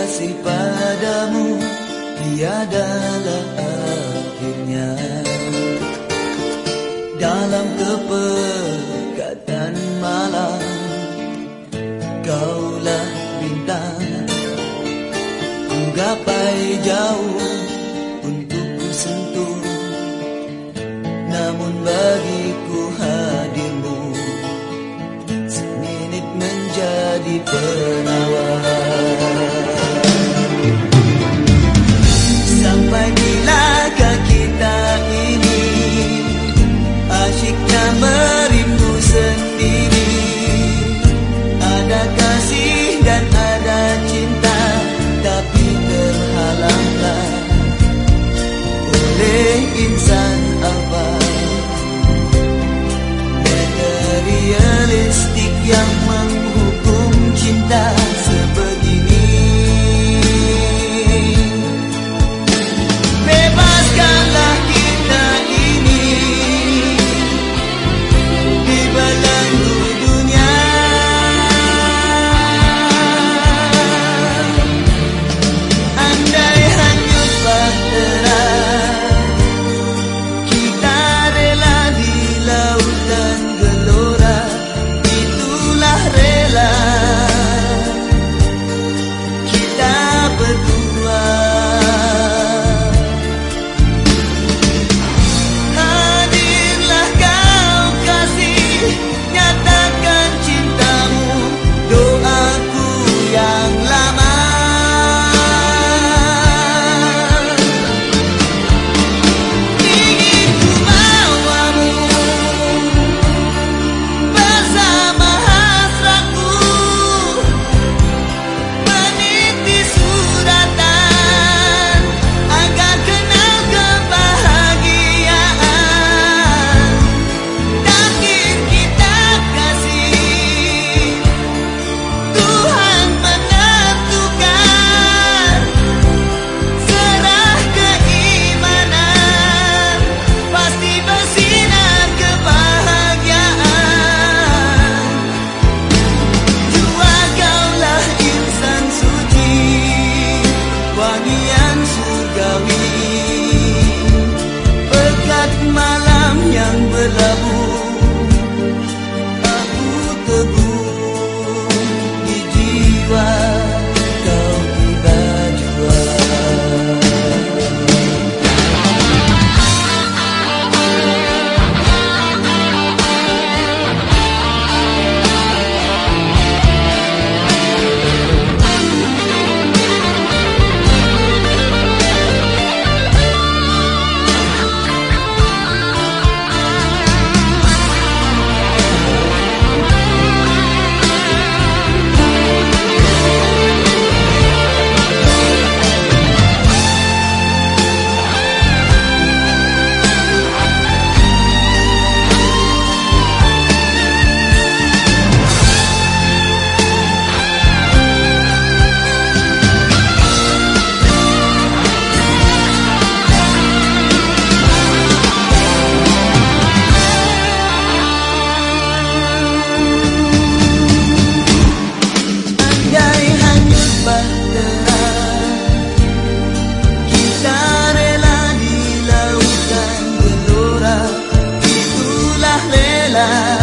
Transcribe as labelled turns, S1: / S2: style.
S1: kasih padamu tiadalah akhirnya. Dalam kepekatan malam kaulah bintang. Ku gapai jauh untuk ku sentuh. Namun bagiku hadirmu seminit menjadi penawar love. itulah Lela.